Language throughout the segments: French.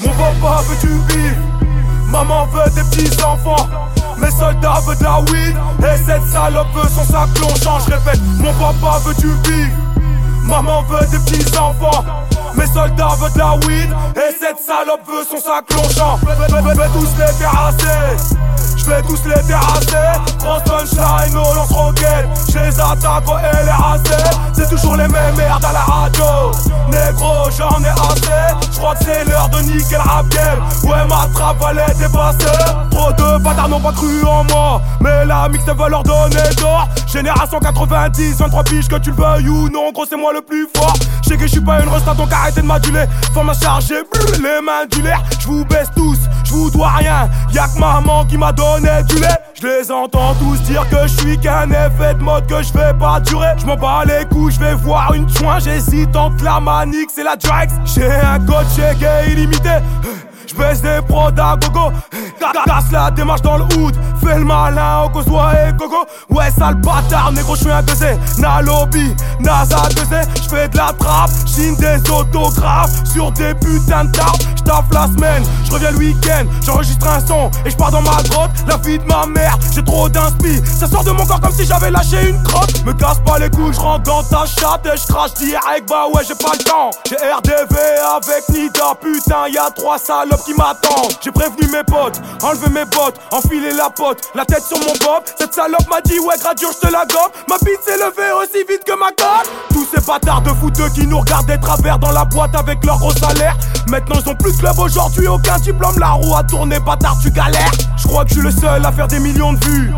Mon papa veut du vivre, maman veut des petits enfants. Mes soldats veulent de la weed Et cette salope veut son sac plongeant Je répète, mon papa veut du vivre Maman veut des petits enfants mes soldats veulent de la weed Et cette salope veut son sac plongeant Je vais tous les terrasser je vais tous les terrasser Grosse punchline, au lance roquette Je les attaque au LRAC C'est toujours les mêmes merdes à la radio Négro, j'en ai assez c'est l'heure de niquer la rap Ouais, ma trappe va les dépasser Trop de bâtards n'ont pas cru en moi. Mais la mix veut leur donner tort Génération 90, 23 piges que tu le veuilles ou non. Gros c'est moi le plus fort. Je sais que je suis pas une resta donc arrêtez de m'aduler. Forme à charger, les mains du l'air Je vous baisse tous, je vous dois rien. Y'a que maman qui m'a donné du lait. Je les entends tous dire que je suis qu'un effet de mode que je vais pas durer. Je m'en bats les couilles, je vais voir une joint J'hésite entre la manique c'est la Drax. J'ai un code gay illimité J'baisse des prods à gogo. Casse la démarche dans le hood. Fais le malin au causois et gogo. Ouais sale bâtard négro j'suis un baiser. Na lobby, NASA Je J'fais de la trappe, chine des autographes. Sur des putains de tarbes J'taffe la semaine, j'reviens le week-end J'enregistre un son. Et j'pars dans ma grotte La vie de ma mère, j'ai trop d'inspi. Ça sort de mon corps comme si j'avais lâché une crotte. Me casse pas les couilles, j'rentre dans ta chatte Et j'crache direct, bah ouais j'ai pas le temps. J'ai RDV avec Nida, putain y'a trois salopes qui m'attendent J'ai prévenu mes potes, enlever mes bottes, enfiler la pote, la tête sur mon bob. Cette salope m'a dit ouais gradure je te la gobe. Ma bite s'est levée aussi vite que ma colle. Tous ces bâtards de fouteux qui nous regardent travers dans la boîte avec leur gros salaire. Maintenant ils ont plus club aujourd'hui, aucun diplôme, la roue a tourné, bâtard tu galères. Je crois que je suis le seul à faire des millions de vues.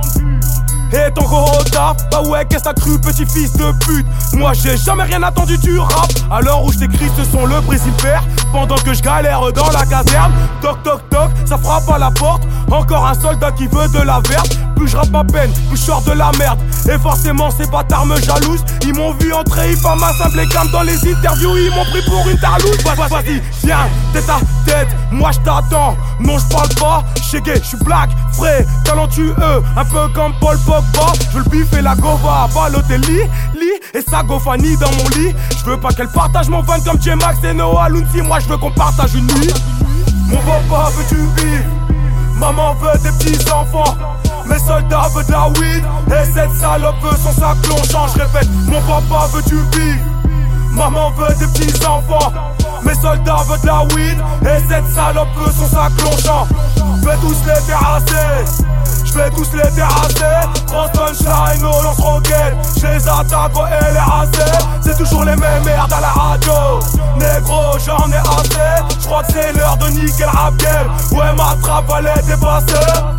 Et ton gros bah ouais, qu'est-ce que t'as cru, petit fils de pute? Moi j'ai jamais rien attendu du rap. Alors où je t'écris, ce sont le vert. Pendant que je galère dans la caserne, toc toc toc, ça frappe à la porte. Encore un soldat qui veut de la verte. Plus je rappe ma peine, plus je sors de la merde. Et forcément, ces bâtards me jalousent. Ils m'ont vu entrer, ils ma simple et dans les interviews. Ils m'ont pris pour une tarlouse. Vas-y, viens, tête à tête, moi je t'attends. Non, je parle pas, je gay, je suis black, frais, talentueux, un peu comme Paul Pogba. Je le bif et la gova, Balotelli, lit, et sa gofanie dans mon lit. Je veux pas qu'elle partage mon van comme J-Max et Noah Lunzi. Moi je veux qu'on partage une nuit. Mon papa veut du bif, maman veut des petits enfants. Mes soldats veulent de la weed. Et cette salope veut son sac plongeant Je répète, mon papa veut du bif Maman veut des petits enfants. Mes soldats veulent de la weed. Et cette salope veut son sac plongeant Je vais tous les terrasser. Je vais tous les terrasser. Grosse punchline au lance roquette Je les attaque au LRAC C'est toujours les mêmes merdes à la radio. Négro j'en ai assez. Je crois que c'est l'heure de niquer le rap game. Ouais ma trappe va les dépasser